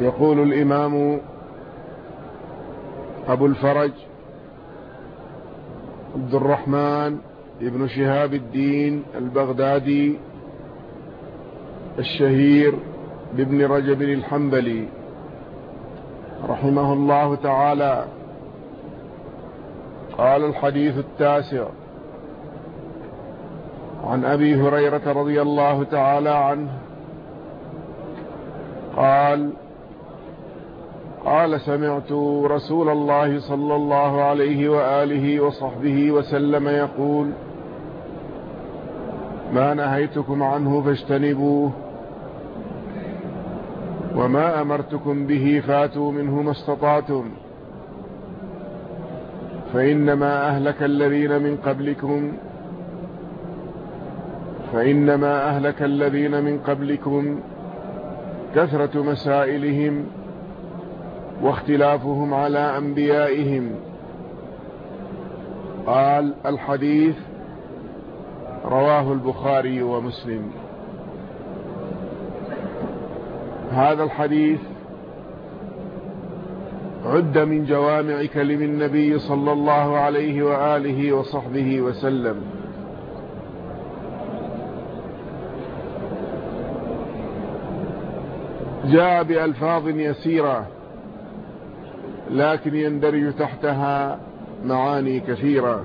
يقول الإمام أبو الفرج عبد الرحمن ابن شهاب الدين البغدادي الشهير بابن رجب الحنبلي رحمه الله تعالى. قال الحديث التاسع عن أبي هريرة رضي الله تعالى عنه قال قال سمعت رسول الله صلى الله عليه وآله وصحبه وسلم يقول ما نهيتكم عنه فاجتنبوه وما أمرتكم به فاتوا منه ما استطعتم فإنما أهلك الذين من قبلكم فإنما أهلك الذين من قبلكم كثرة مسائلهم واختلافهم على أنبيائهم. قال الحديث رواه البخاري ومسلم. هذا الحديث عد من جوامع كلم النبي صلى الله عليه وآله وصحبه وسلم. جاء بألفاظ يسيرة لكن يندرج تحتها معاني كثيرة.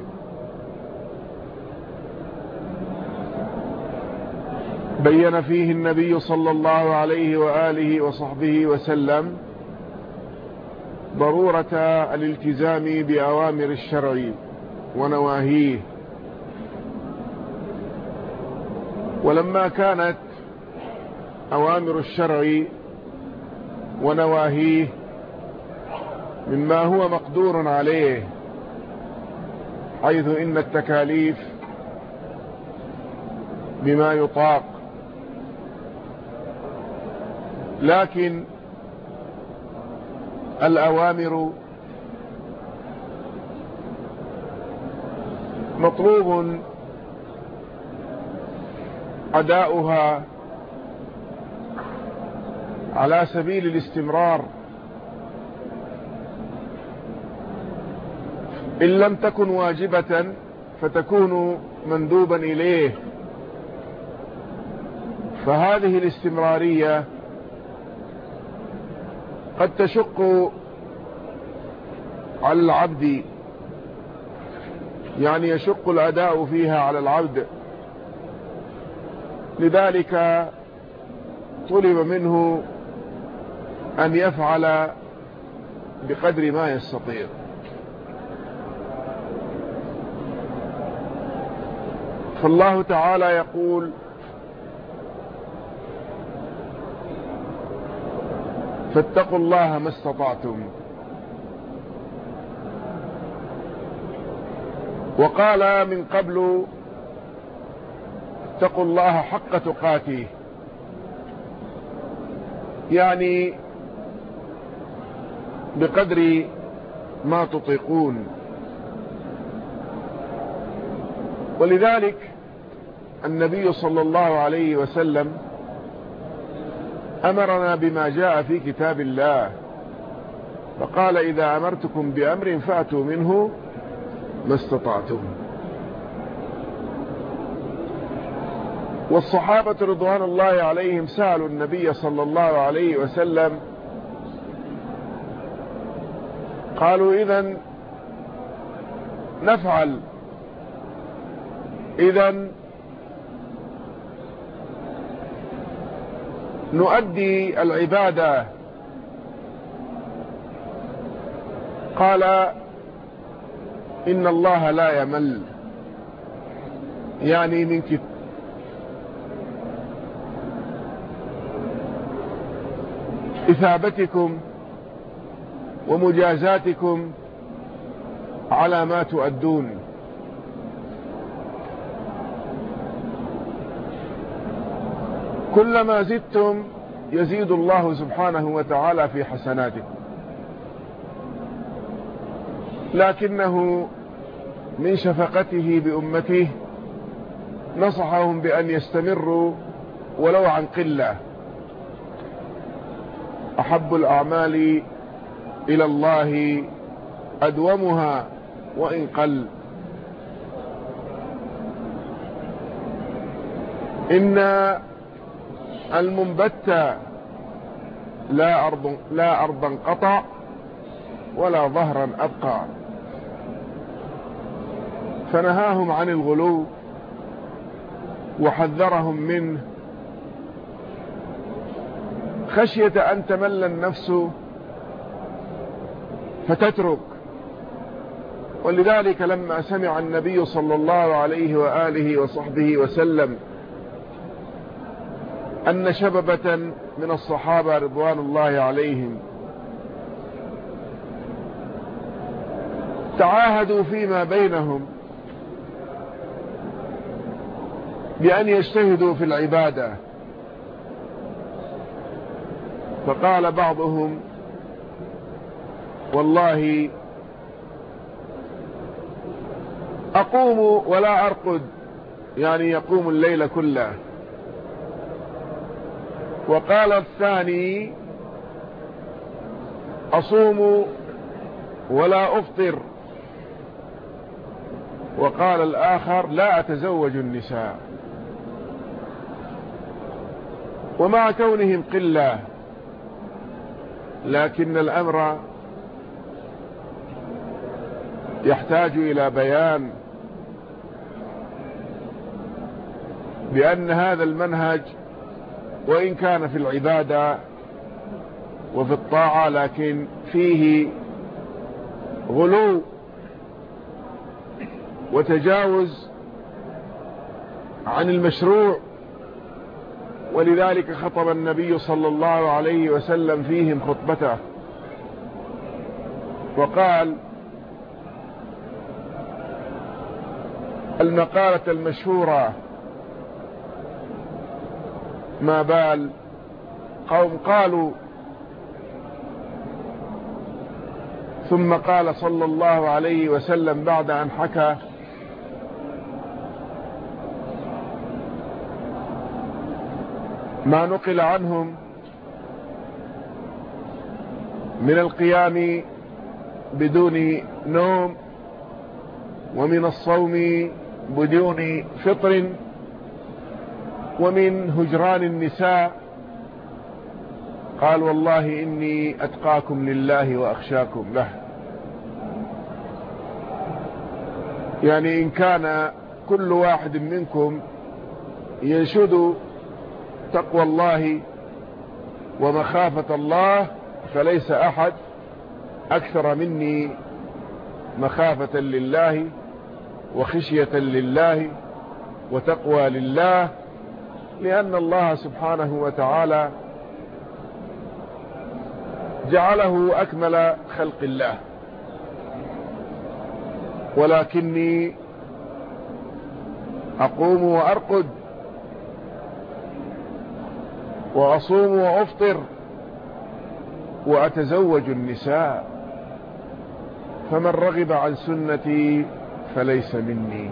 بين فيه النبي صلى الله عليه وآله وصحبه وسلم ضرورة الالتزام بأوامر الشرع ونواهيه. ولما كانت أوامر الشرع ونواهيه مما هو مقدور عليه حيث إن التكاليف بما يطاق. لكن الأوامر مطلوب أداؤها على سبيل الاستمرار. إن لم تكن واجبة فتكون مندوبا إليه. فهذه الاستمرارية قد تشق على العبد يعني يشق الأداء فيها على العبد. لذلك طلب منه أن يفعل بقدر ما يستطيع. فالله تعالى يقول فاتقوا الله ما استطعتم. وقال من قبل اتقوا الله حق تقاته. يعني بقدر ما تطيقون. ولذلك النبي صلى الله عليه وسلم أمرنا بما جاء في كتاب الله فقال إذا أمرتكم بأمر فأتوا منه ما استطعتم. والصحابة رضوان الله عليهم سألوا النبي صلى الله عليه وسلم قالوا إذا نفعل إذا نؤدي العبادة. قال إن الله لا يمل. يعني من كت. إثابتكم ومجازاتكم على ما تؤدون. كلما زدتم يزيد الله سبحانه وتعالى في حسناتكم لكنه من شفقته بأمته نصحهم بأن يستمروا ولو عن قلة. أحب الأعمال إلى الله أدومها وإن قل. إن المنبت لا أرض لا أرضا قطع ولا ظهرا أبقى. فنهاهم عن الغلو وحذرهم منه. خشية أن تمل النفس فتترك. ولذلك لما سمع النبي صلى الله عليه وآله وصحبه وسلم أن شببة من الصحابة رضوان الله عليهم تعاهدوا فيما بينهم بأن يجتهدوا في العبادة. فقال بعضهم والله أقوم ولا أرقد يعني يقوم الليل كله. وقال الثاني أصوم ولا أفطر. وقال الآخر لا أتزوج النساء. ومع كونهم قلة لكن الأمر يحتاج إلى بيان بأن هذا المنهج وإن كان في العبادة وفي الطاعة لكن فيه غلو وتجاوز عن المشروع. ولذلك خطب النبي صلى الله عليه وسلم فيهم خطبته وقال المقالة المشهورة ما بال. قوم قالوا ثم قال صلى الله عليه وسلم بعد أن حكى ما نقل عنهم من القيام بدون نوم ومن الصوم بدون فطر ومن هجران النساء قال والله إني أتقاكم لله وأخشاكم له. يعني إن كان كل واحد منكم ينشد تقوى الله ومخافة الله فليس أحد أكثر مني مخافة لله وخشية لله وتقوى لله لأن الله سبحانه وتعالى جعله أكمل خلق الله. ولكني أقوم وأرقد وأصوم وأفطر وأتزوج النساء. فمن رغب عن سنتي فليس مني.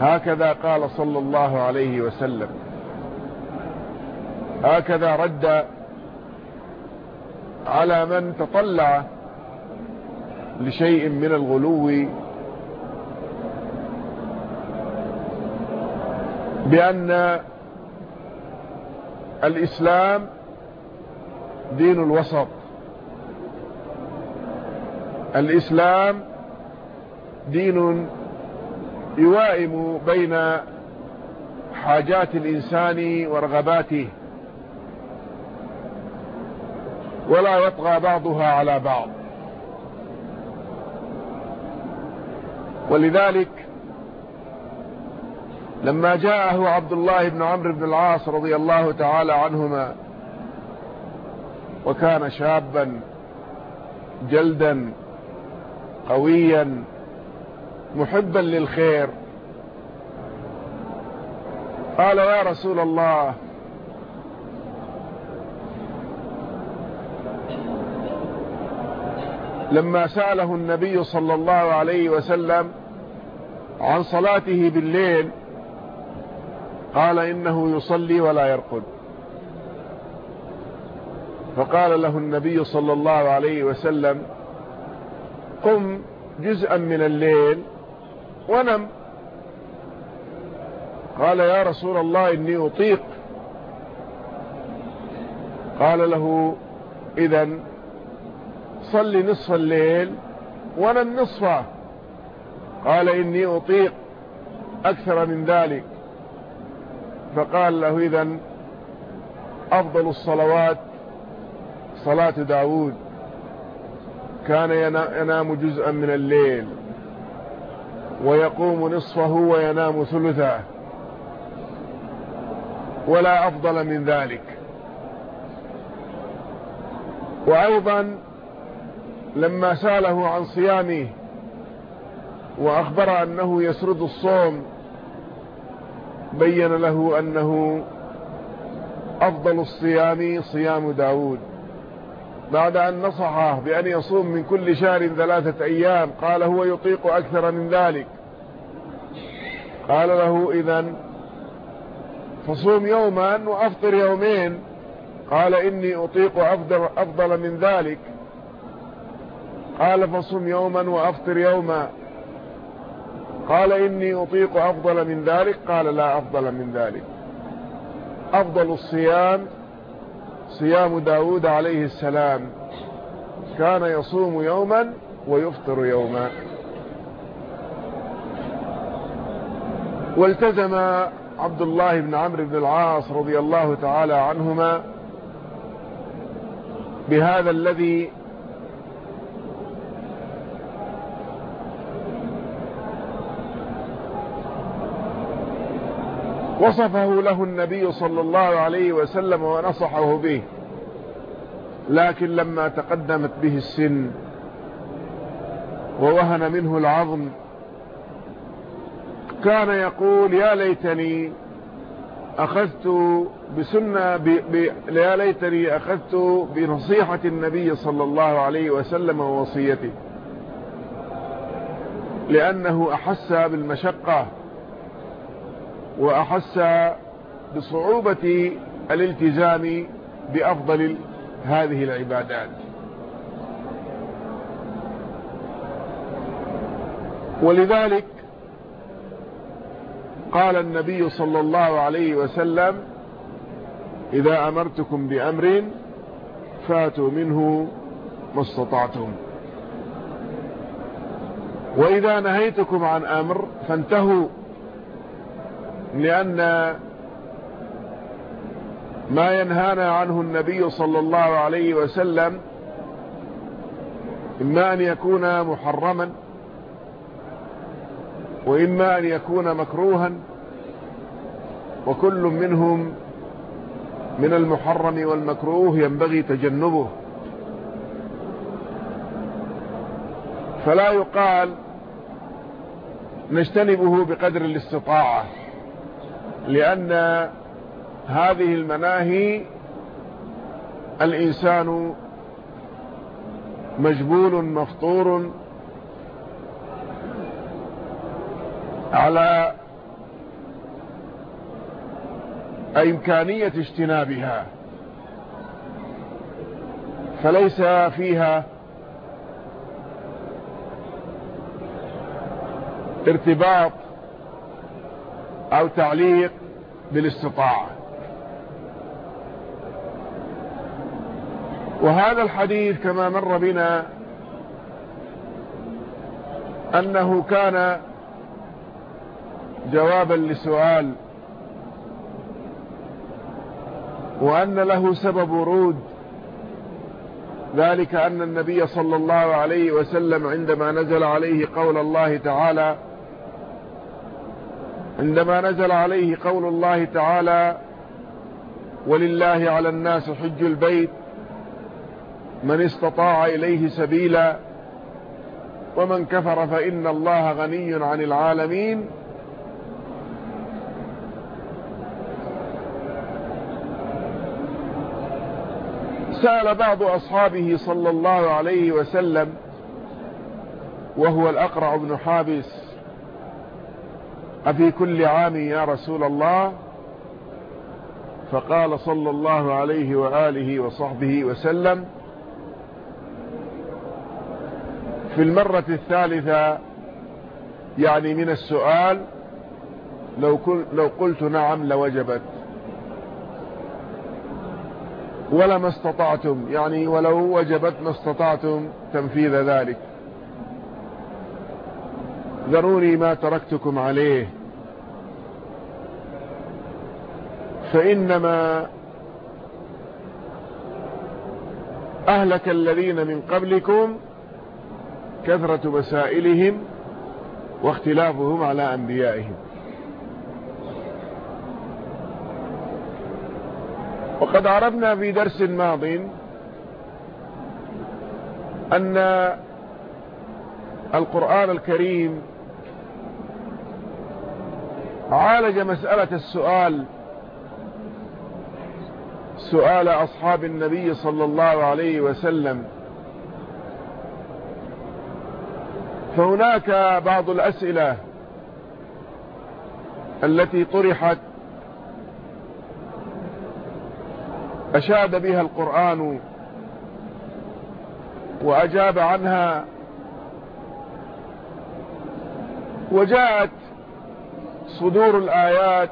هكذا قال صلى الله عليه وسلم. هكذا رد على من تطلع لشيء من الغلو بأن الإسلام دين الوسط. الإسلام دين يوائم بين حاجات الإنسان ورغباته ولا يطغى بعضها على بعض. ولذلك لما جاءه عبد الله بن عمرو بن العاص رضي الله تعالى عنهما وكان شابا جلدا قويا محبا للخير. قال يا رسول الله. لما سأله النبي صلى الله عليه وسلم عن صلاته بالليل قال إنه يصلي ولا يرقد. فقال له النبي صلى الله عليه وسلم قم جزءا من الليل ونم. قال يا رسول الله إني أطيق. قال له إذا صل نصف الليل ونم نصفه. قال إني أطيق أكثر من ذلك. فقال له إذا أفضل الصلوات صلاة داود كان ينام جزءا من الليل. ويقوم نصفه وينام ثلثه. ولا أفضل من ذلك. وأيضا لما سأله عن صيامه وأخبر أنه يسرد الصوم بين له أنه أفضل الصيام صيام داود. بعد أن نصحه بأن يصوم من كل شهر ثلاثة أيام قال هو يطيق أكثر من ذلك. قال له إذا فصوم يوما وأفطر يومين. قال إني أطيق أفضل, أفضل من ذلك. قال فصوم يوما وأفطر يوما. قال إني أطيق أفضل من ذلك. قال لا أفضل من ذلك. أفضل الصيام صيام داود عليه السلام. كان يصوم يوما ويفطر يوما. والتزم عبد الله بن عمرو بن العاص رضي الله تعالى عنهما بهذا الذي وصفه له النبي صلى الله عليه وسلم ونصحه به. لكن لما تقدمت به السن ووهن منه العظم كان يقول يا ليتني أخذت بسنة ب... ب... يا ليتني أخذت بنصيحة النبي صلى الله عليه وسلم ووصيته لأنه أحس بالمشقة وأحس بصعوبة الالتزام بأفضل هذه العبادات. ولذلك قال النبي صلى الله عليه وسلم إذا أمرتكم بأمر فاتوا منه ما استطعتم. وإذا نهيتكم عن أمر فانتهوا. لأن ما ينهانا عنه النبي صلى الله عليه وسلم إما أن يكون محرما وإما أن يكون مكروها وكل منهم من المحرم والمكروه ينبغي تجنبه. فلا يقال نجتنبه بقدر الاستطاعة. لأن هذه المناهي الإنسان مجبول مفطور على إمكانية اجتنابها فليس فيها ارتباط أو تعليق بالاستطاعة. وهذا الحديث كما مر بنا أنه كان جوابا لسؤال وأن له سبب ورود ذلك أن النبي صلى الله عليه وسلم عندما نزل عليه قول الله تعالى عندما نزل عليه قول الله تعالى ولله على الناس حج البيت من استطاع إليه سبيلا ومن كفر فإن الله غني عن العالمين سأل بعض أصحابه صلى الله عليه وسلم وهو الأقرع بن حابس أفي كل عام يا رسول الله؟ فقال صلى الله عليه وآله وصحبه وسلم في المرة الثالثة يعني من السؤال لو, لو قلت نعم لوجبت. ولما استطعتم يعني ولو وجبت ما استطعتم تنفيذ ذلك. ذروني ما تركتكم عليه. فإنما أهلك الذين من قبلكم كثرة مسائلهم واختلافهم على أنبيائهم. وقد عرفنا في درس ماض أن القرآن الكريم عالج مسألة السؤال. سؤال أصحاب النبي صلى الله عليه وسلم. فهناك بعض الأسئلة التي طرحت. أشاد بها القرآن وأجاب عنها. وجاءت صدور الآيات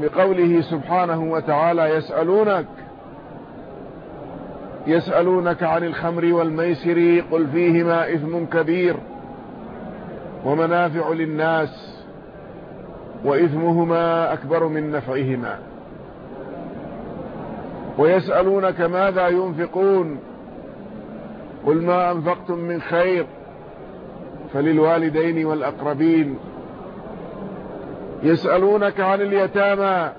بقوله سبحانه وتعالى يسألونك يسألونك عن الخمر والميسر قل فيهما إثم كبير ومنافع للناس وإثمهما أكبر من نفعهما. ويسألونك ماذا ينفقون قل ما أنفقتم من خير فللوالدين والأقربين. يسألونك عن اليتامى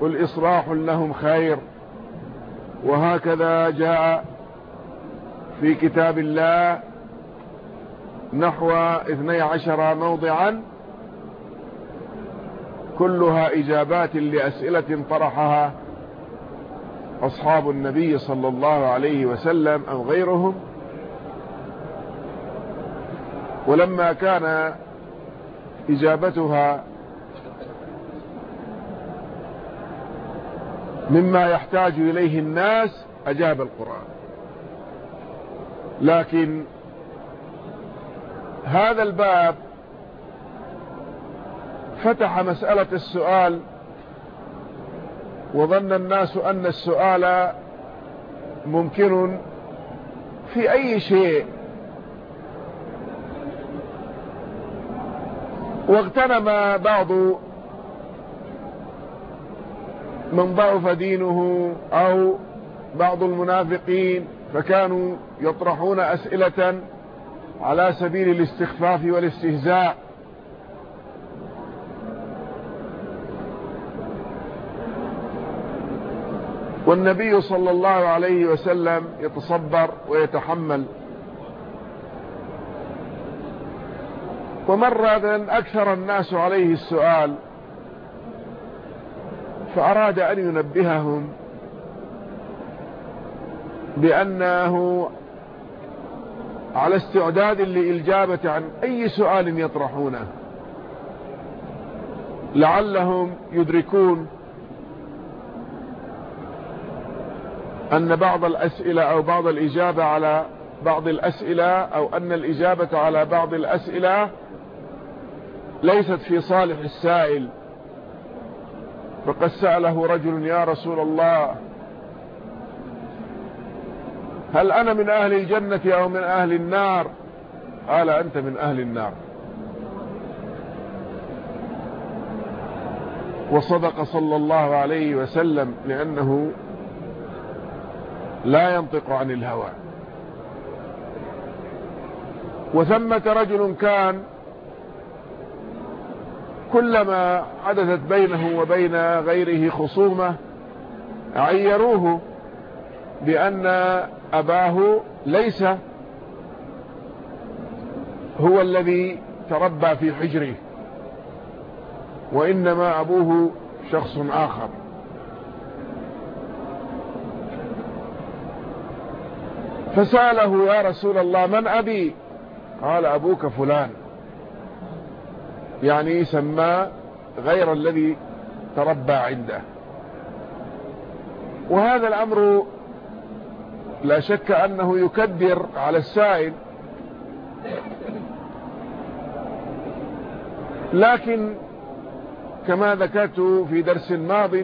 قل إصلاح لهم خير وهكذا جاء في كتاب الله نحو اثني عشر موضعا كلها إجابات لأسئلة طرحها أصحاب النبي صلى الله عليه وسلم أو غيرهم ولما كان إجابتها مما يحتاج إليه الناس أجاب القرآن. لكن هذا الباب فتح مسألة السؤال وظن الناس أن السؤال ممكن في أي شيء واغتنم بعض من ضعف دينه أو بعض المنافقين فكانوا يطرحون أسئلة على سبيل الاستخفاف والاستهزاء. والنبي صلى الله عليه وسلم يتصبر ويتحمل. ومرة أكثر الناس عليه السؤال فأراد أن ينبههم بأنه على استعداد للإجابة عن أي سؤال يطرحونه. لعلهم يدركون أن بعض الأسئلة أو بعض الإجابة على بعض الأسئلة أو أن الإجابة على بعض الأسئلة ليست في صالح السائل. فقد سأله رجل يا رسول الله هل أنا من أهل الجنة أو من أهل النار؟ قال أنت من أهل النار. وصدق صلى الله عليه وسلم لأنه لا ينطق عن الهوى. وثمة رجل كان كلما حدثت بينه وبين غيره خصومة عيروه بأن أباه ليس هو الذي تربى في حجره وإنما أبوه شخص آخر. فسأله يا رسول الله من أبي؟ قال أبوك فلان. يعني سماه غير الذي تربى عنده. وهذا الأمر لا شك أنه يكدر على السائل. لكن كما ذكرت في درس ماض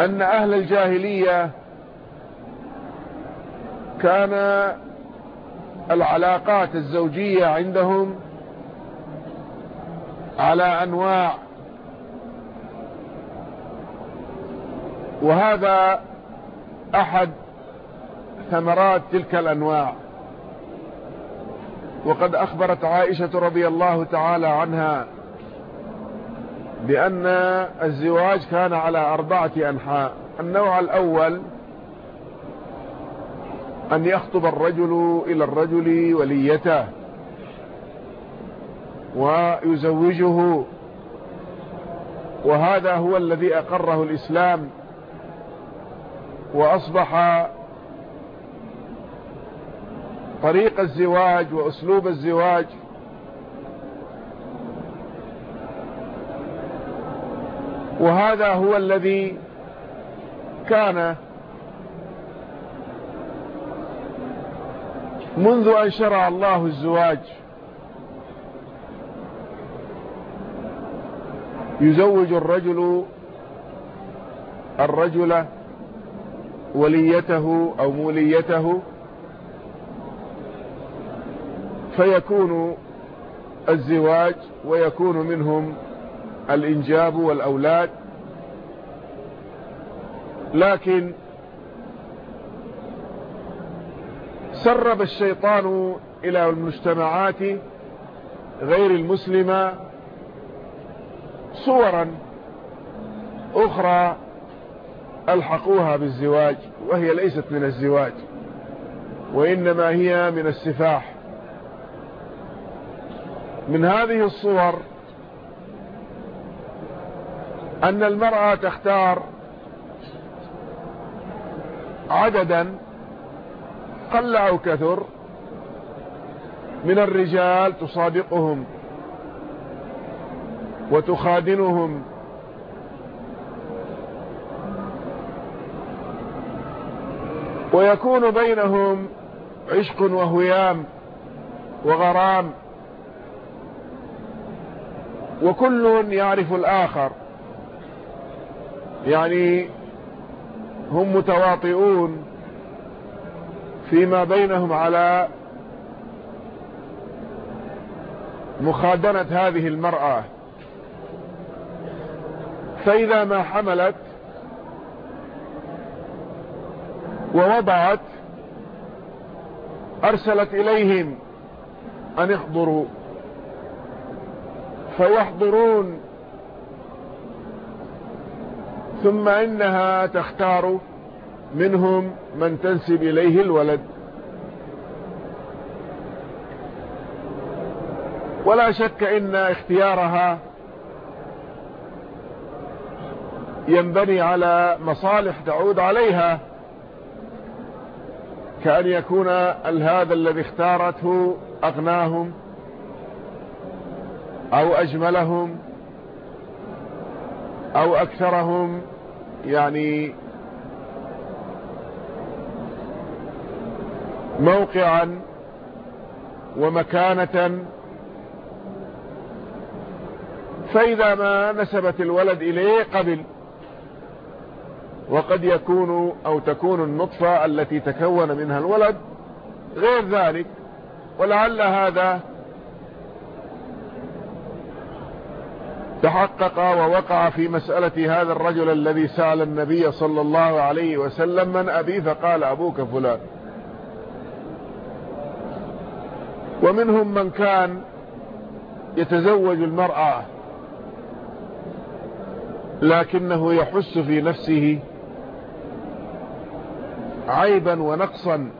أن أهل الجاهلية كان العلاقات الزوجية عندهم على أنواع. وهذا أحد ثمرات تلك الأنواع. وقد أخبرت عائشة رضي الله تعالى عنها بأن الزواج كان على أربعة أنحاء. النوع الأول أن يخطب الرجل إلى الرجل وليته. ويزوجه. وهذا هو الذي أقره الإسلام وأصبح طريق الزواج وأسلوب الزواج. وهذا هو الذي كان منذ أن شرع الله الزواج. يزوج الرجل الرجل وليته أو موليته فيكون الزواج ويكون منهم الإنجاب والأولاد لكن سرب الشيطان إلى المجتمعات غير المسلمة صورا أخرى ألحقوها بالزواج وهي ليست من الزواج وإنما هي من السفاح. من هذه الصور أن المرأة تختار عددا قل أو كثر من الرجال تصادقهم. وتخادنهم. ويكون بينهم عشق وهيام وغرام. وكل يعرف الآخر. يعني هم متواطئون فيما بينهم على مخادنة هذه المرأة. فإذا ما حملت ووضعت أرسلت إليهم أن يحضروا فيحضرون ثم إنها تختار منهم من تنسب إليه الولد. ولا شك إن اختيارها ينبني على مصالح تعود عليها كأن يكون هذا الذي اختارته أغناهم أو أجملهم أو أكثرهم يعني موقعا ومكانة. فإذا ما نسبت الولد إليه قبل وقد يكون أو تكون النطفة التي تكون منها الولد غير ذلك ولعل هذا تحقق ووقع في مسألة هذا الرجل الذي سأل النبي صلى الله عليه وسلم من أبي؟ فقال أبوك فلان. ومنهم من كان يتزوج المرأة لكنه يحس في نفسه عيبا ونقصا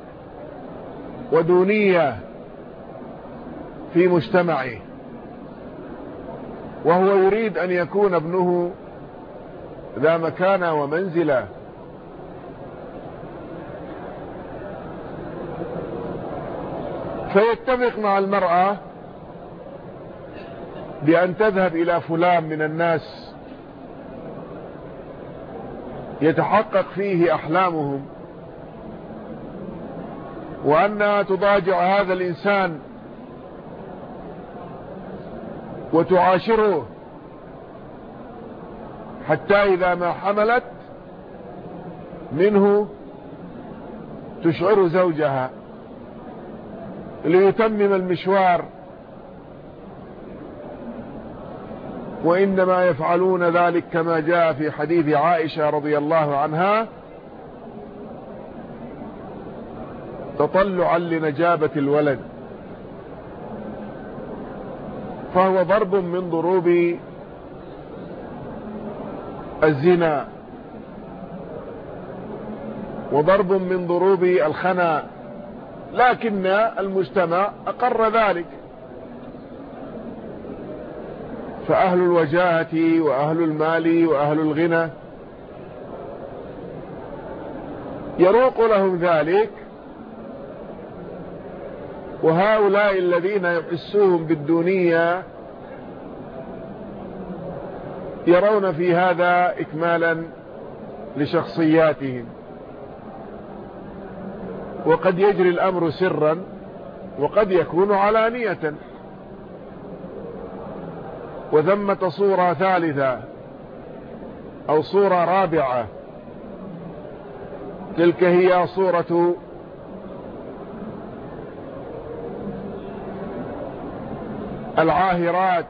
ودونية في مجتمعه. وهو يريد أن يكون ابنه ذا مكانة ومنزلة. فيتفق مع المرأة بأن تذهب إلى فلان من الناس يتحقق فيه أحلامهم. وأنها تضاجع هذا الإنسان وتعاشره حتى إذا ما حملت منه تشعر زوجها ليتمم المشوار وإنما يفعلون ذلك كما جاء في حديث عائشة رضي الله عنها تطلعا لنجابة الولد. فهو ضرب من ضروب الزنا. وضرب من ضروب الخنا. لكن المجتمع أقر ذلك. فأهل الوجاهة وأهل المال وأهل الغنى يروق لهم ذلك. وهؤلاء الذين يحسوهم بالدونية يرون في هذا إكمالا لشخصياتهم. وقد يجري الأمر سرا وقد يكون علانية. وثمة صورة ثالثة أو صورة رابعة. تلك هي صورة العاهرات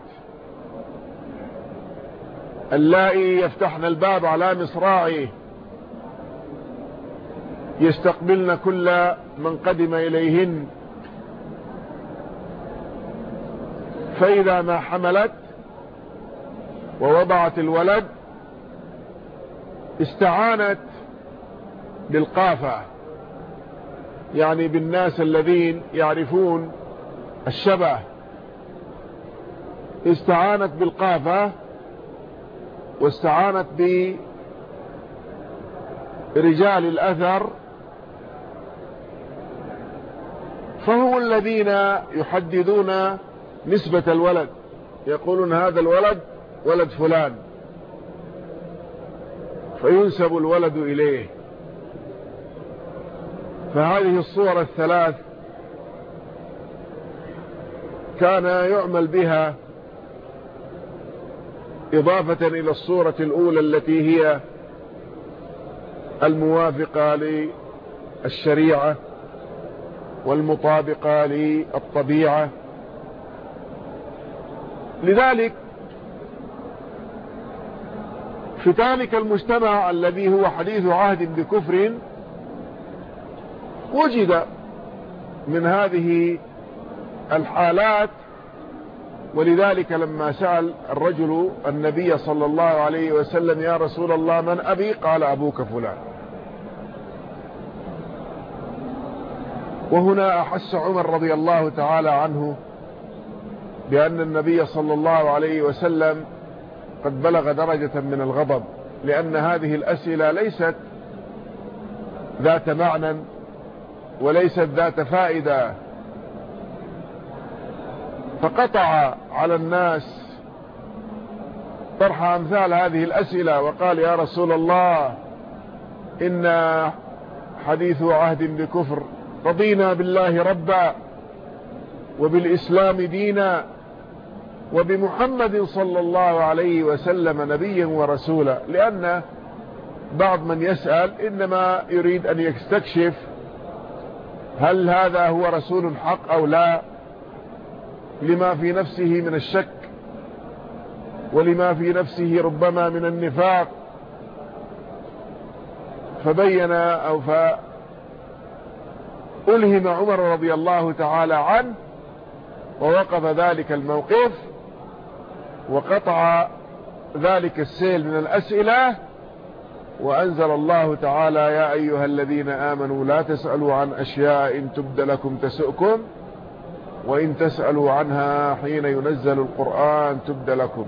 اللائي يفتحن الباب على مصراعه يستقبلن كل من قدم إليهن. فإذا ما حملت ووضعت الولد استعانت بالقافة يعني بالناس الذين يعرفون الشبه. استعانت بالقافة واستعانت برجال الأثر فهم الذين يحددون نسبة الولد يقولون هذا الولد ولد فلان فينسب الولد إليه. فهذه الصور الثلاث كان يعمل بها إضافة إلى الصورة الأولى التي هي الموافقة للشريعة والمطابقة للطبيعة. لذلك في ذلك المجتمع الذي هو حديث عهد بكفر وجد من هذه الحالات ولذلك لما سأل الرجل النبي صلى الله عليه وسلم يا رسول الله من أبي؟ قال أبوك فلان. وهنا أحس عمر رضي الله تعالى عنه بأن النبي صلى الله عليه وسلم قد بلغ درجة من الغضب لأن هذه الأسئلة ليست ذات معنى وليست ذات فائدة فقطع على الناس طرح أمثال هذه الأسئلة وقال يا رسول الله إن حديث عهد بكفر رضينا بالله ربا وبالإسلام دينا وبمحمد صلى الله عليه وسلم نبيا ورسولا لأن بعض من يسأل إنما يريد أن يستكشف هل هذا هو رسول حق أو لا لما في نفسه من الشك ولما في نفسه ربما من النفاق. فبين أو فألهم عمر رضي الله تعالى عنه ووقف ذلك الموقف وقطع ذلك السيل من الأسئلة وأنزل الله تعالى يا أيها الذين آمنوا لا تسألوا عن أشياء إن تبد لكم تسؤكم وإن تسألوا عنها حين ينزل القرآن تبد لكم.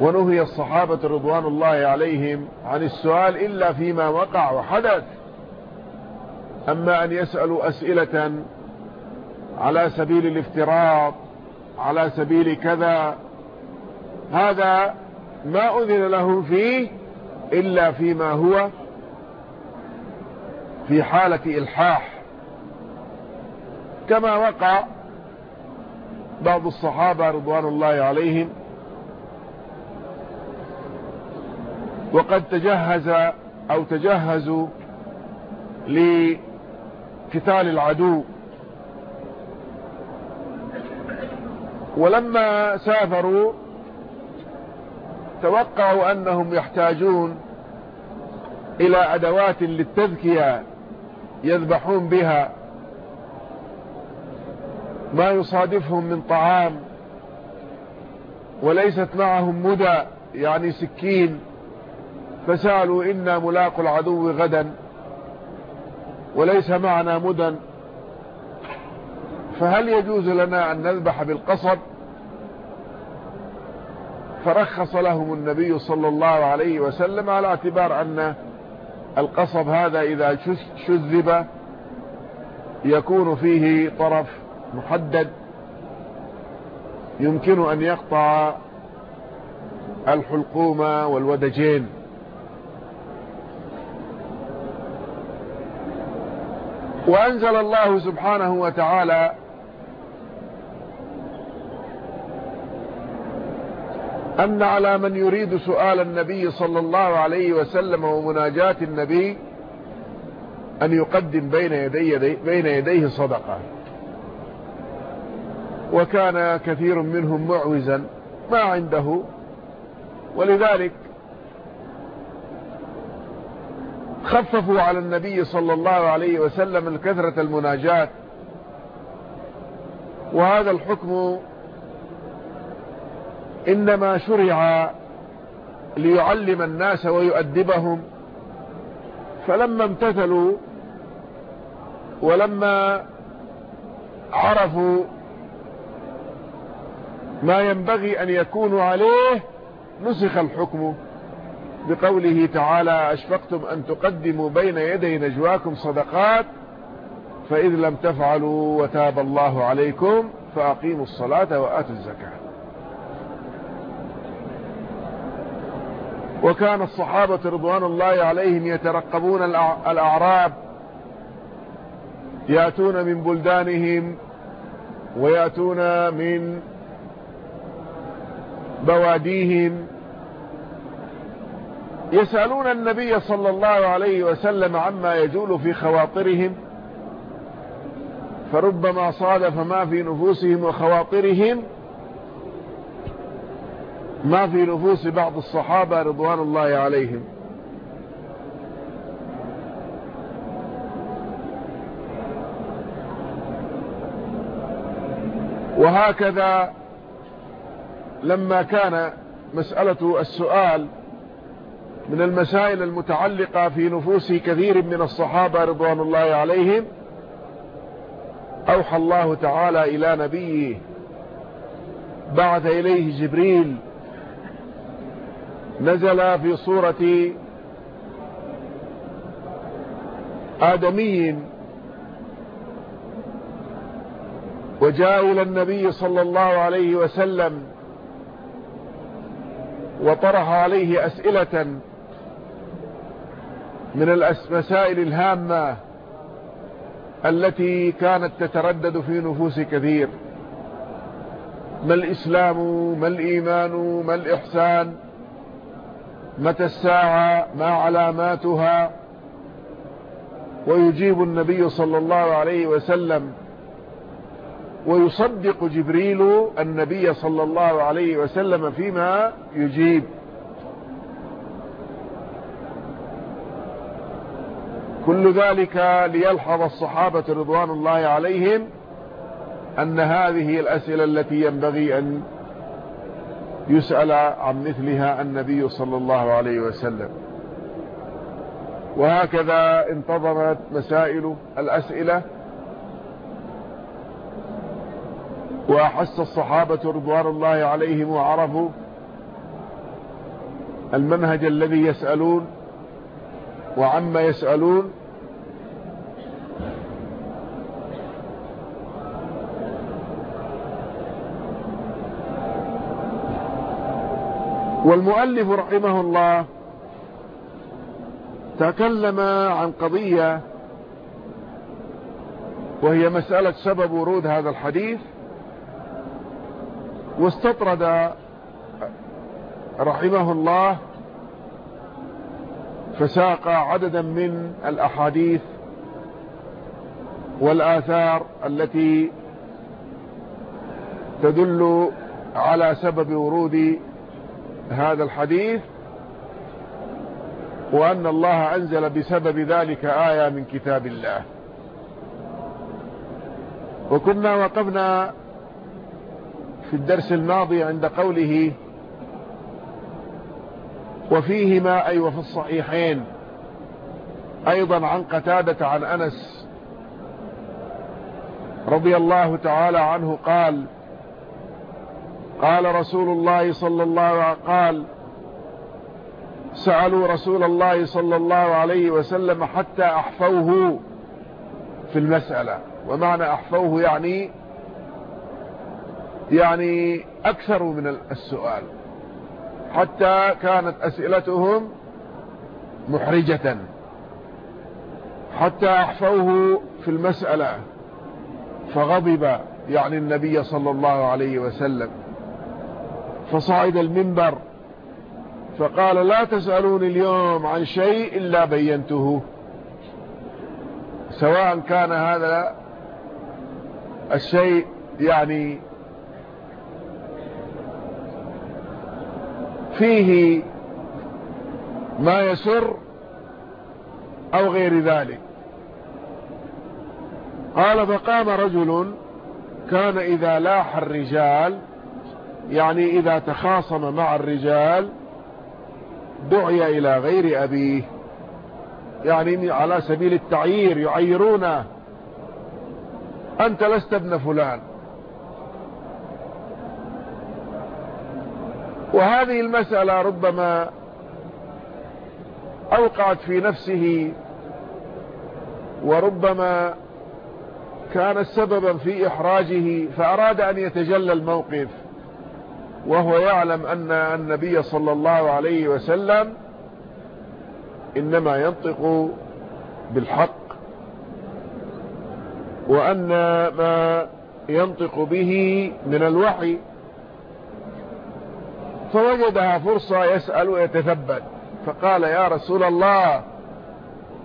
ونهي الصحابة رضوان الله عليهم عن السؤال إلا فيما وقع وحدث. أما أن يسألوا أسئلة على سبيل الافتراض على سبيل كذا هذا ما أذن لهم فيه إلا فيما هو في حالة إلحاح. كما وقع بعض الصحابة رضوان الله عليهم وقد تجهز أو تجهزوا لقتال العدو. ولما سافروا توقعوا أنهم يحتاجون إلى أدوات للتذكية يذبحون بها. ما يصادفهم من طعام وليست معهم مدى يعني سكين فسألوا إنا ملاق العدو غدا وليس معنا مدى. فهل يجوز لنا أن نذبح بالقصب؟ فرخص لهم النبي صلى الله عليه وسلم على اعتبار أن القصب هذا إذا شذب يكون فيه طرف محدد يمكن أن يقطع الحلقوم والودجين. وأنزل الله سبحانه وتعالى أن على من يريد سؤال النبي صلى الله عليه وسلم ومناجاة النبي أن يقدم بين, يدي بين يديه صدقة. وكان كثير منهم معوزا ما عنده. ولذلك خففوا على النبي صلى الله عليه وسلم الكثرة المناجات وهذا الحكم إنما شرع ليعلم الناس ويؤدبهم. فلما امتثلوا ولما عرفوا ما ينبغي أن يكونوا عليه نسخ الحكم بقوله تعالى أشفقتم أن تقدموا بين يدي نجواكم صدقات فإذ لم تفعلوا وتاب الله عليكم فأقيموا الصلاة وآتوا الزكاة. وكان الصحابة رضوان الله عليهم يترقبون الأعراب يأتون من بلدانهم ويأتون من بواديهم يسألون النبي صلى الله عليه وسلم عما يجول في خواطرهم فربما صادف ما في نفوسهم وخواطرهم ما في نفوس بعض الصحابة رضوان الله عليهم. وهكذا لما كان مسألة السؤال من المسائل المتعلقة في نفوس كثير من الصحابة رضوان الله عليهم أوحى الله تعالى إلى نبيه بعث إليه جبريل نزل في صورة آدمي وجاء إلى النبي صلى الله عليه وسلم وطرح عليه أسئلة من المسائل الهامة التي كانت تتردد في نفوس كثير. ما الإسلام؟ ما الإيمان؟ ما الإحسان؟ متى الساعة؟ ما علاماتها؟ ويجيب النبي صلى الله عليه وسلم ويصدق جبريل النبي صلى الله عليه وسلم فيما يجيب. كل ذلك ليلحظ الصحابة رضوان الله عليهم أن هذه الأسئلة التي ينبغي أن يسأل عن مثلها النبي صلى الله عليه وسلم. وهكذا انتظمت مسائل الأسئلة وأحس الصحابة رضوان الله عليهم وعرفوا المنهج الذي يسألون وعما يسألون والمؤلف رحمه الله تكلم عن قضية وهي مسألة سبب ورود هذا الحديث واستطرد رحمه الله فساق عددا من الأحاديث والآثار التي تدل على سبب ورود هذا الحديث وأن الله أنزل بسبب ذلك آية من كتاب الله. وكنا وقفنا في الدرس الماضي عند قوله وفيهما أي وفي الصحيحين أيضا عن قتادة عن أنس رضي الله تعالى عنه قال قال رسول الله صلى الله عليه قال سألوا رسول الله صلى الله عليه وسلم حتى أحفوه في المسألة. ومعنى أحفوه يعني يعني أكثر من السؤال. حتى كانت أسئلتهم محرجة. حتى أحفوه في المسألة. فغضب يعني النبي صلى الله عليه وسلم. فصعد المنبر. فقال لا تسألوني اليوم عن شيء إلا بينته. سواء كان هذا الشيء يعني فيه ما يسر أو غير ذلك. قال فقام رجل كان إذا لاح الرجال يعني إذا تخاصم مع الرجال دعي إلى غير أبيه. يعني على سبيل التعيير يعيرونه أنت لست ابن فلان. وهذه المسألة ربما أوقعت في نفسه وربما كانت سببا في إحراجه فأراد أن يتجلى الموقف وهو يعلم أن النبي صلى الله عليه وسلم إنما ينطق بالحق وأن ما ينطق به من الوحي. فوجدها فرصة يسأل ويتثبت. فقال يا رسول الله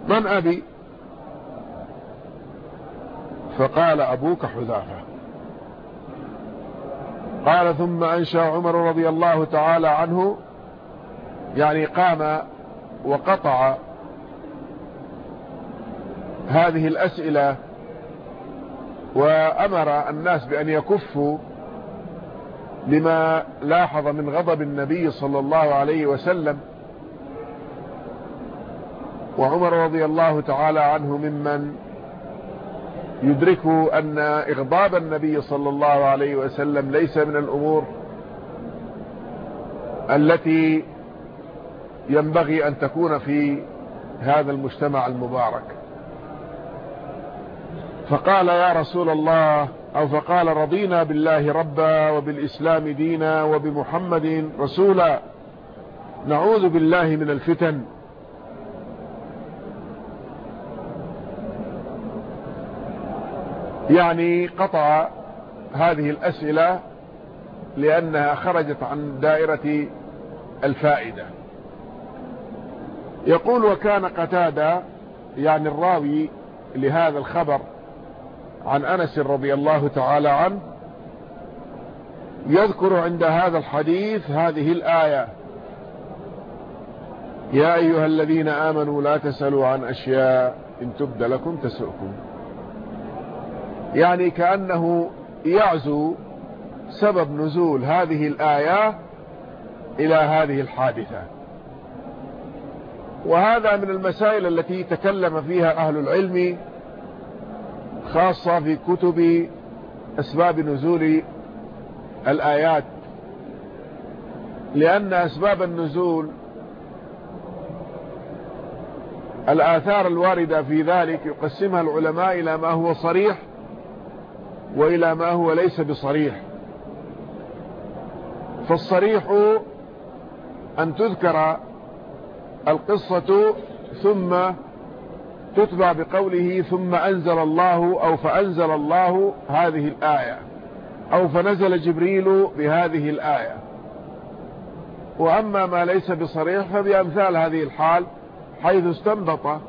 من أبي؟ فقال أبوك حذافة. قال ثم أنشأ عمر رضي الله تعالى عنه يعني قام وقطع هذه الأسئلة وأمر الناس بأن يكفوا لما لاحظ من غضب النبي صلى الله عليه وسلم وعمر رضي الله تعالى عنه ممن يدرك أن إغضاب النبي صلى الله عليه وسلم ليس من الأمور التي ينبغي أن تكون في هذا المجتمع المبارك. فقال يا رسول الله أو فقال رضينا بالله ربا وبالإسلام دينا وبمحمد رسولا. نعوذ بالله من الفتن. يعني قطع هذه الأسئلة لأنها خرجت عن دائرة الفائدة. يقول وكان قتادة يعني الراوي لهذا الخبر عن أنس رضي الله تعالى عنه يذكر عند هذا الحديث هذه الآية. يا أيها الذين آمنوا لا تسألوا عن أشياء إن تبد لكم تسؤكم. يعني كأنه يعزو سبب نزول هذه الآية إلى هذه الحادثة. وهذا من المسائل التي تكلم فيها أهل العلم خاصة في كتب أسباب نزول الآيات. لأن أسباب النزول الآثار الواردة في ذلك يقسمها العلماء إلى ما هو صريح وإلى ما هو ليس بصريح. فالصريح أن تذكر القصة ثم تتبع بقوله ثم أنزل الله أو فأنزل الله هذه الآية أو فنزل جبريل بهذه الآية. وأما ما ليس بصريح فبأمثال هذه الحال حيث استنبط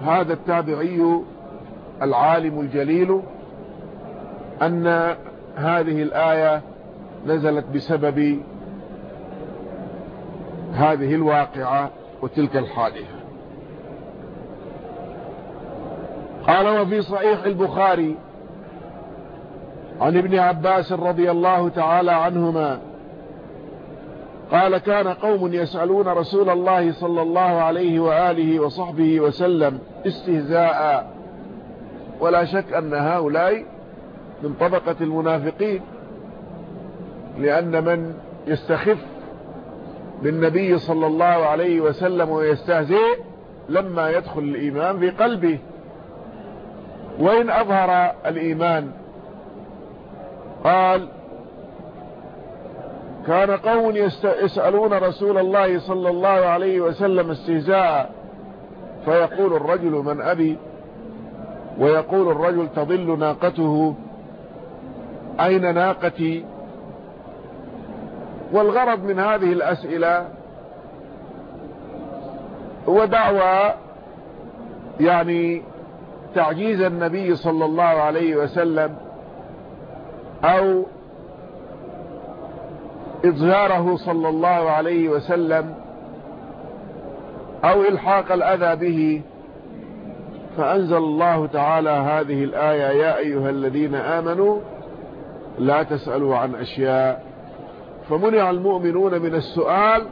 هذا التابعي العالم الجليل أن هذه الآية نزلت بسبب هذه الواقعة وتلك الحادثة. قال وفي صحيح البخاري عن ابن عباس رضي الله تعالى عنهما قال كان قوم يسألون رسول الله صلى الله عليه وآله وصحبه وسلم استهزاء ولا شك أن هؤلاء من طبقة المنافقين لأن من يستخف بالنبي صلى الله عليه وسلم ويستهزئ لما يدخل الإيمان في قلبه. وإن أظهر الإيمان. قال كان قوم يسألون رسول الله صلى الله عليه وسلم استهزاء فيقول الرجل من أبي؟ ويقول الرجل تضل ناقته. أين ناقتي؟ والغرض من هذه الأسئلة هو دعوة يعني تعجيز النبي صلى الله عليه وسلم أو إظهاره صلى الله عليه وسلم أو إلحاق الأذى به فأنزل الله تعالى هذه الآية يا أيها الذين آمنوا لا تسألوا عن أشياء فمنع المؤمنون من السؤال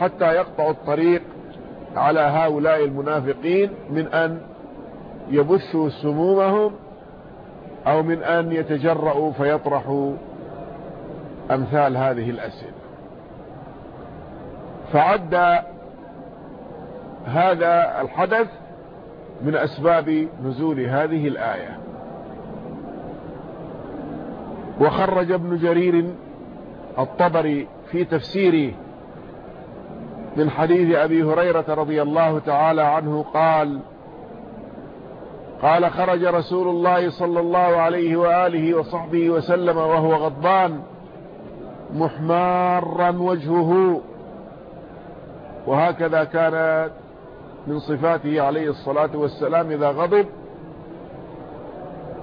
حتى يقطعوا الطريق على هؤلاء المنافقين من أن يبثوا سمومهم أو من أن يتجرؤوا فيطرحوا أمثال هذه الأسئلة. فعد هذا الحدث من أسباب نزول هذه الآية. وخرج ابن جرير الطبري في تفسيره من حديث أبي هريرة رضي الله تعالى عنه قال قال خرج رسول الله صلى الله عليه وآله وصحبه وسلم وهو غضبان محمارا وجهه. وهكذا كانت من صفاته عليه الصلاة والسلام إذا غضب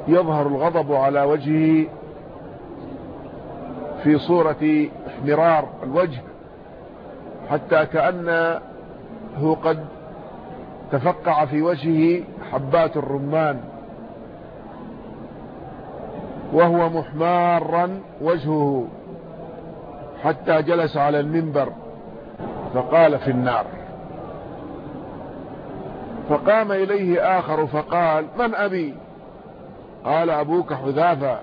يظهر الغضب على وجهه في صورة احمرار الوجه حتى كأنه قد تفقع في وجهه حبات الرمان. وهو محمارا وجهه حتى جلس على المنبر فقال في النار. فقام إليه آخر فقال من أبي؟ قال أبوك حذافة.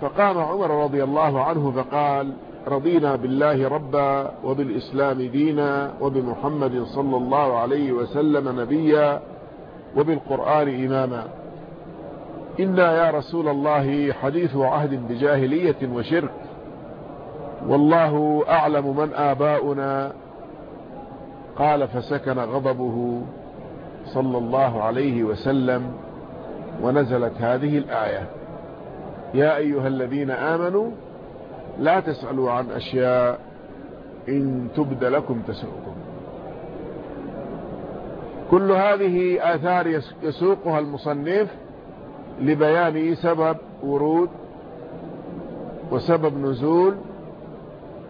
فقام عمر رضي الله عنه فقال رضينا بالله ربا وبالإسلام دينا وبمحمد صلى الله عليه وسلم نبيا وبالقرآن إماما. إنا يا رسول الله حديث عهد بجاهلية وشرك. والله أعلم من آباؤنا. قال فسكن غضبه صلى الله عليه وسلم ونزلت هذه الآية. يا أيها الذين آمنوا لا تسألوا عن أشياء إن تبد لكم تسؤكم كل هذه آثار يسوقها المصنف لبيان سبب ورود وسبب نزول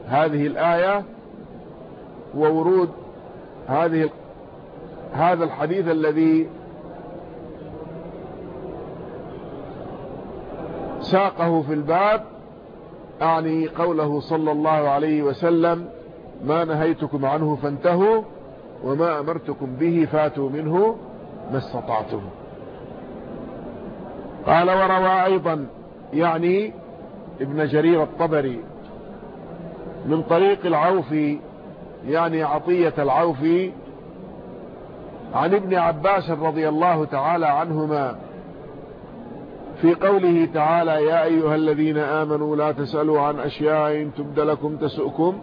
هذه الآية وورود هذه هذا الحديث الذي ساقه في الباب. أعني قوله صلى الله عليه وسلم ما نهيتكم عنه فانتهوا. وما أمرتكم به فاتوا منه ما استطعتم. قال وروى أيضا يعني ابن جرير الطبري من طريق العوفي يعني عطية العوفي عن ابن عباس رضي الله تعالى عنهما في قوله تعالى يا أيها الذين آمنوا لا تسألوا عن أشياء تبد لكم تسؤكم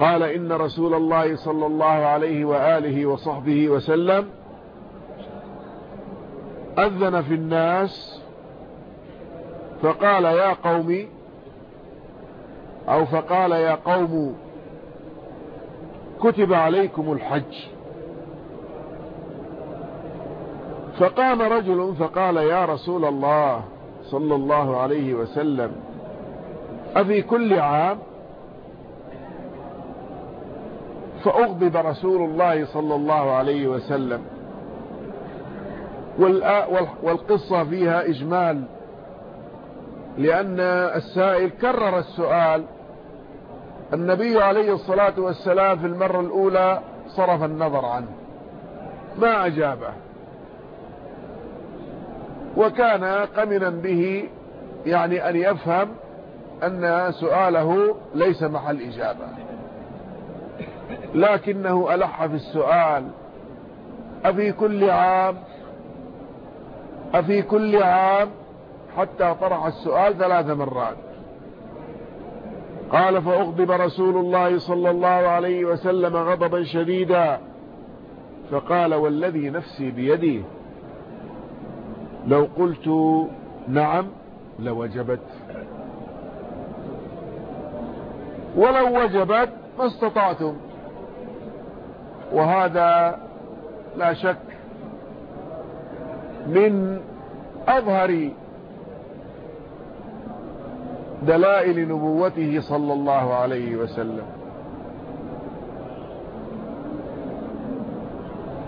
قال إن رسول الله صلى الله عليه وآله وصحبه وسلم أذن في الناس فقال يا قوم أو فقال يا قوم كتب عليكم الحج فقام رجل فقال يا رسول الله صلى الله عليه وسلم أفي كل عام فأغضب رسول الله صلى الله عليه وسلم. والقصة فيها إجمال لأن السائل كرر السؤال. النبي عليه الصلاة والسلام في المرة الأولى صرف النظر عنه. ما أجابه. وكان قمنا به يعني أن يفهم أن سؤاله ليس محل إجابة. لكنه ألح في السؤال. أفي كل عام؟ أفي كل عام حتى طرح السؤال ثلاث مرات. قال فأغضب رسول الله صلى الله عليه وسلم غضبا شديدا. فقال والذي نفسي بيده. لو قلت نعم لوجبت. ولو وجبت ما استطعتم. وهذا لا شك من أظهر دلائل نبوته صلى الله عليه وسلم.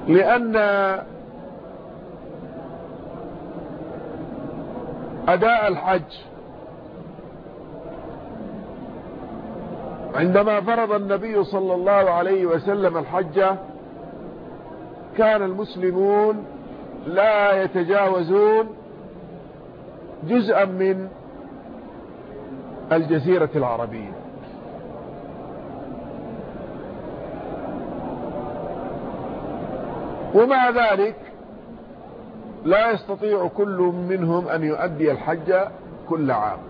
لأن أداء الحج عندما فرض النبي صلى الله عليه وسلم الحج كان المسلمون لا يتجاوزون جزءا من الجزيرة العربية. ومع ذلك لا يستطيع كل منهم أن يؤدي الحج كل عام.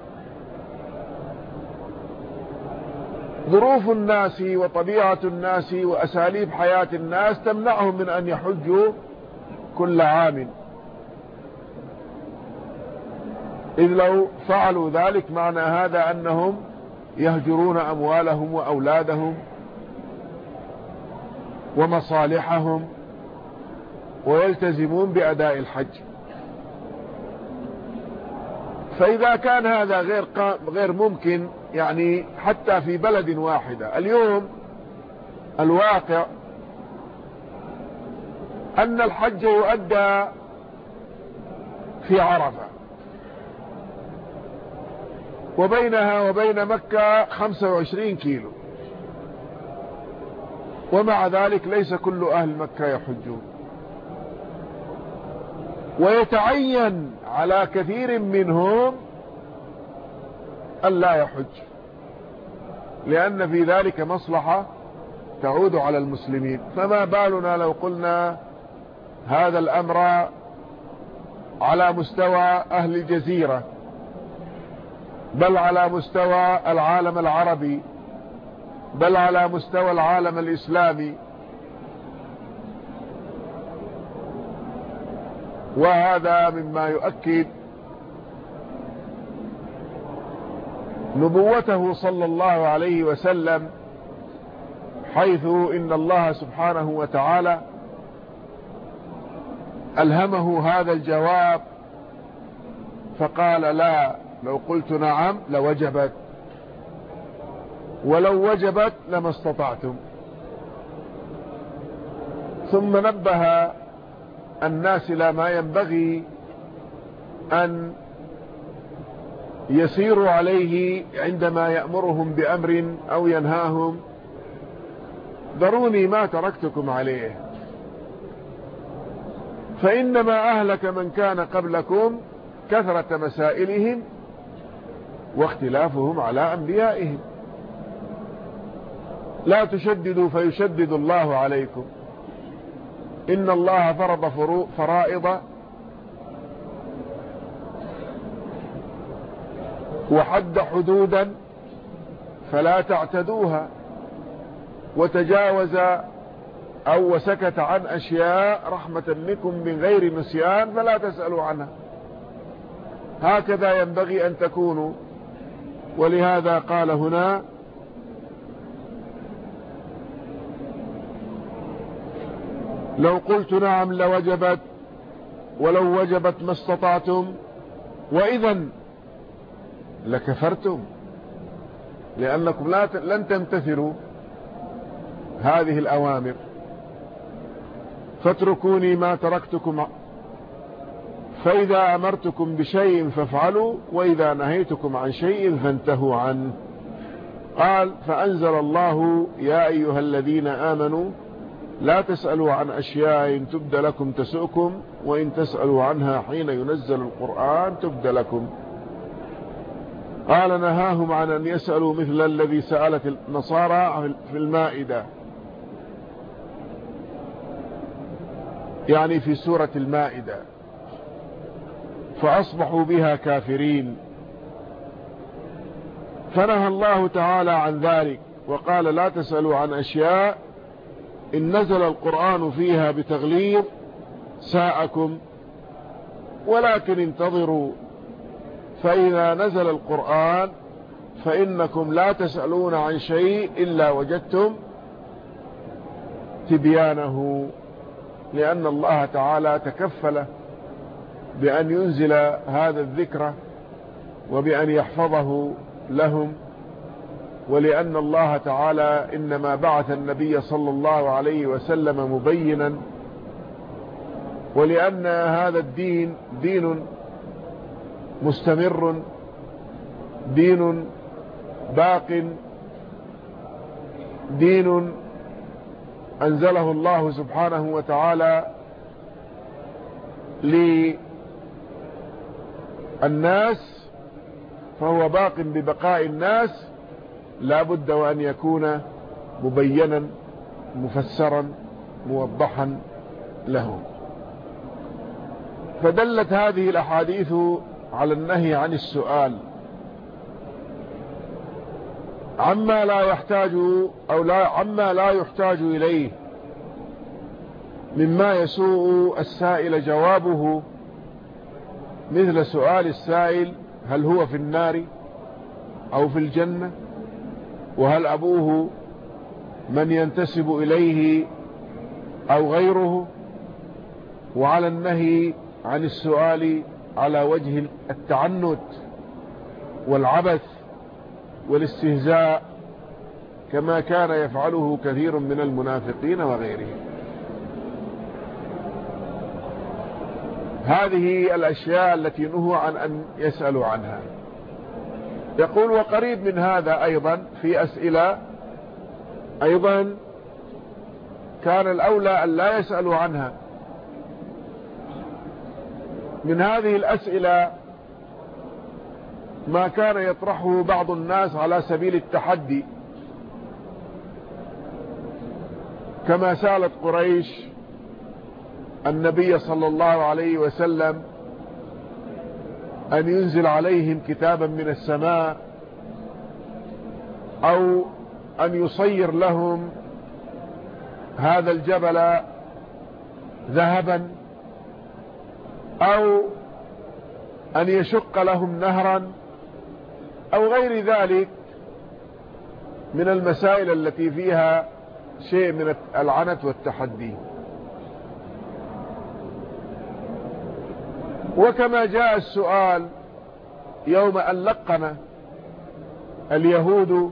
ظروف الناس وطبيعة الناس وأساليب حياة الناس تمنعهم من أن يحجوا كل عام. إذ لو فعلوا ذلك معنى هذا أنهم يهجرون أموالهم وأولادهم ومصالحهم ويلتزمون بأداء الحج. فإذا كان هذا غير غير ممكن يعني حتى في بلد واحدة. اليوم الواقع أن الحج يؤدى في عرفة. وبينها وبين مكة 25 كيلو. ومع ذلك ليس كل أهل مكة يحجون. ويتعين على كثير منهم أن لا يحج. لأن في ذلك مصلحة تعود على المسلمين. فما بالنا لو قلنا هذا الأمر على مستوى أهل الجزيرة بل على مستوى العالم العربي بل على مستوى العالم الإسلامي. وهذا مما يؤكد نبوته صلى الله عليه وسلم حيث إن الله سبحانه وتعالى ألهمه هذا الجواب فقال لا لو قلت نعم لوجبت ولو وجبت لما استطعتم. ثم نبه الناس إلى ما ينبغي أن يسيروا عليه عندما يأمرهم بأمر أو ينهاهم. ذروني ما تركتكم عليه. فإنما أهلك من كان قبلكم كثرة مسائلهم واختلافهم على أنبيائهم. لا تشددوا فيشدد الله عليكم. إن الله فرض فرائض وحد حدودا فلا تعتدوها وتجاوز أو وسكت عن أشياء رحمة بكم من غير نسيان فلا تسألوا عنها. هكذا ينبغي أن تكونوا. ولهذا قال هنا لو قلت نعم لوجبت ولو وجبت ما استطعتم وإذا لكفرتم. لأنكم لا لن تمتثلوا هذه الأوامر. فاتركوني ما تركتكم. فإذا أمرتكم بشيء فافعلوا وإذا نهيتكم عن شيء فانتهوا عنه. قال فأنزل الله يا أيها الذين آمنوا لا تسألوا عن أشياء تبد لكم تسؤكم وإن تسألوا عنها حين ينزل القرآن تبد لكم. قال نهاهم عن أن يسألوا مثل الذي سألت النصارى في المائدة. يعني في سورة المائدة. فأصبحوا بها كافرين. فنهى الله تعالى عن ذلك. وقال لا تسألوا عن أشياء. إن نزل القرآن فيها بتغليظ. ساءكم. ولكن انتظروا. فإذا نزل القرآن فإنكم لا تسألون عن شيء إلا وجدتم تبيانه لأن الله تعالى تكفل بأن ينزل هذا الذكر وبأن يحفظه لهم ولأن الله تعالى إنما بعث النبي صلى الله عليه وسلم مبينا ولأن هذا الدين دين مستمر دين باق دين أنزله الله سبحانه وتعالى للناس فهو باق ببقاء الناس لا بد وأن يكون مبينا مفسرا موضحا لهم فدلت هذه الأحاديث على النهي عن السؤال. عما لا يحتاج أو لا عما لا يحتاج إليه مما يسوء السائل جوابه مثل سؤال السائل هل هو في النار أو في الجنة؟ وهل أبوه من ينتسب إليه أو غيره؟ وعلى النهي عن السؤال على وجه التعنت والعبث والاستهزاء كما كان يفعله كثير من المنافقين وغيرهم. هذه الأشياء التي نهوا عن أن يسألوا عنها. يقول وقريب من هذا أيضا في أسئلة أيضا كان الأولى أن لا يسألوا عنها. من هذه الأسئلة ما كان يطرحه بعض الناس على سبيل التحدي. كما سالت قريش النبي صلى الله عليه وسلم أن ينزل عليهم كتابا من السماء أو أن يصير لهم هذا الجبل ذهبا أو أن يشق لهم نهرا أو غير ذلك من المسائل التي فيها شيء من العنت والتحدي. وكما جاء السؤال يوم أن لقن اليهود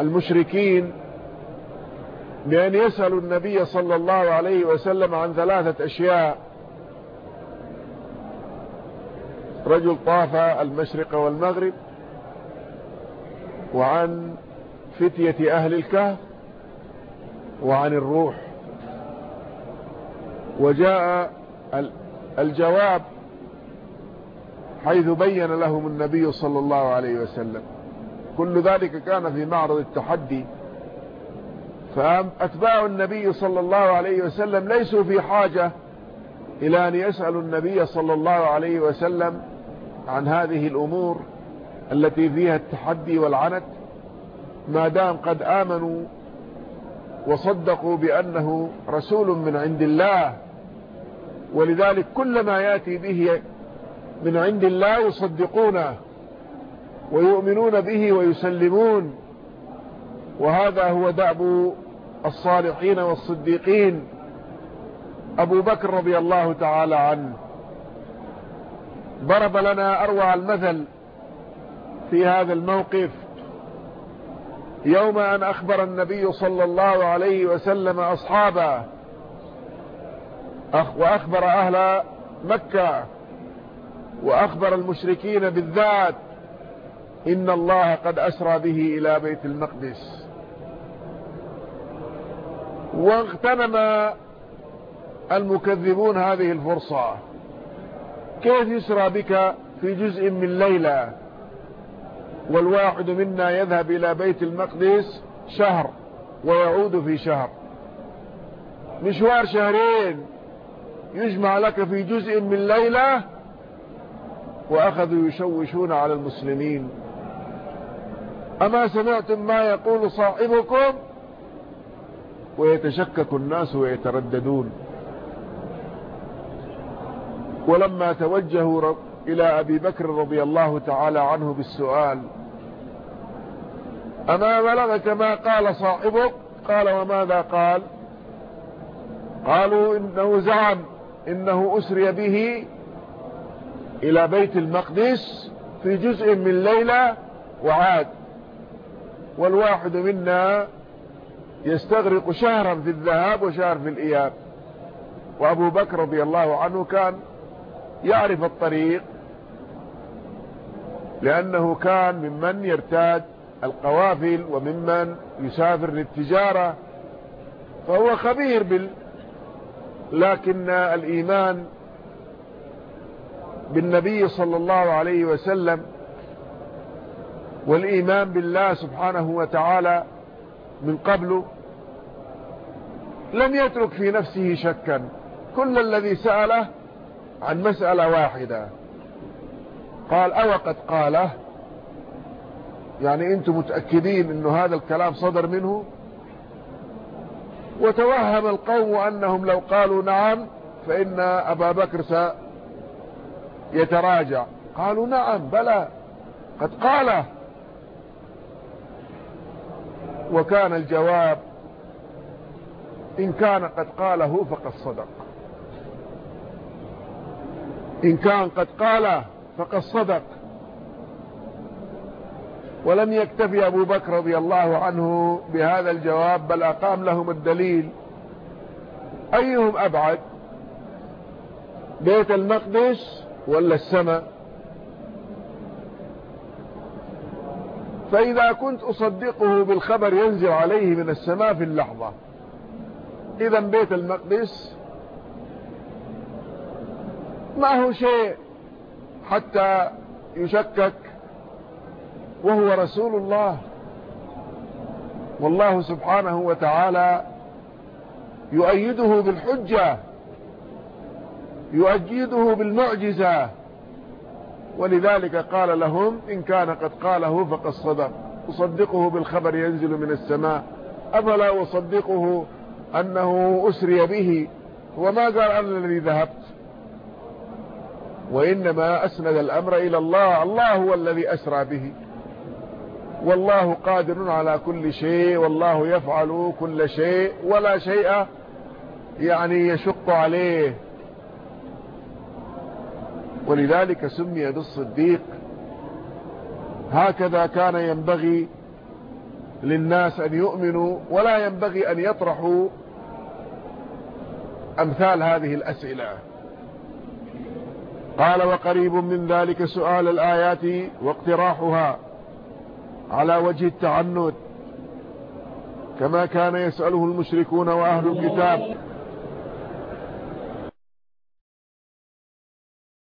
المشركين بأن يسألوا النبي صلى الله عليه وسلم عن ثلاثة أشياء رجل طاف المشرق والمغرب وعن فتية أهل الكهف وعن الروح. وجاء الجواب حيث بين لهم النبي صلى الله عليه وسلم. كل ذلك كان في معرض التحدي. فأتباع النبي صلى الله عليه وسلم ليسوا في حاجة إلى أن يسألوا النبي صلى الله عليه وسلم عن هذه الأمور التي فيها التحدي والعنت ما دام قد آمنوا وصدقوا بأنه رسول من عند الله ولذلك كل ما يأتي به من عند الله يصدقونه ويؤمنون به ويسلمون. وهذا هو دأب الصالحين والصديقين. أبو بكر رضي الله تعالى عنه. ضرب لنا أروع المثل في هذا الموقف يوم أن أخبر النبي صلى الله عليه وسلم أصحابه وأخبر أهل مكة وأخبر المشركين بالذات إن الله قد أسرى به إلى بيت المقدس. واغتنم المكذبون هذه الفرصة. كيف يسرى بك في جزء من ليلة؟ والواحد منا يذهب إلى بيت المقدس شهر ويعود في شهر. مشوار شهرين يجمع لك في جزء من ليلة وأخذوا يشوشون على المسلمين. أما سمعتم ما يقول صاحبكم؟ ويتشكك الناس ويترددون. ولما توجهوا إلى أبي بكر رضي الله تعالى عنه بالسؤال أما بلغك ما قال صاحبك؟ قال وماذا قال؟ قالوا إنه زعم إنه أسري به إلى بيت المقدس في جزء من ليلة وعاد. والواحد منا يستغرق شهرا في الذهاب وشهر في الإياب. وأبو بكر رضي الله عنه كان يعرف الطريق لأنه كان ممن يرتاد القوافل وممن يسافر للتجارة فهو خبير بال لكن الإيمان بالنبي صلى الله عليه وسلم والإيمان بالله سبحانه وتعالى من قبل لم يترك في نفسه شكا. كل الذي سأله عن مسألة واحدة. قال أو قد قاله يعني أنتم متأكدين إنه هذا الكلام صدر منه؟ وتوهم القوم أنهم لو قالوا نعم فإن أبا بكر سيتراجع. قالوا نعم بلى قد قاله وكان الجواب إن كان قد قاله فقد صدق. إن كان قد قاله فقد صدق. ولم يكتفي أبو بكر رضي الله عنه بهذا الجواب بل أقام لهم الدليل. أيهم أبعد؟ بيت المقدس ولا السماء؟ فإذا كنت أصدقه بالخبر ينزل عليه من السماء في اللحظة. إذا بيت المقدس ما هو شيء حتى يشكك وهو رسول الله. والله سبحانه وتعالى يؤيده بالحجة يؤيده بالمعجزة. ولذلك قال لهم إن كان قد قاله فقد صدق. أصدقه بالخبر ينزل من السماء. أفلا أصدقه أنه أسري به؟ وما قال أنا الذي ذهبت؟ وإنما أسند الأمر إلى الله. الله هو الذي أسرى به. والله قادر على كل شيء. والله يفعل كل شيء. ولا شيء يعني يشق عليه. ولذلك سمي بالصديق. هكذا كان ينبغي للناس أن يؤمنوا. ولا ينبغي أن يطرحوا أمثال هذه الأسئلة. قال وقريب من ذلك سؤال الآيات واقتراحها على وجه التعنت كما كان يسأله المشركون وأهل الكتاب.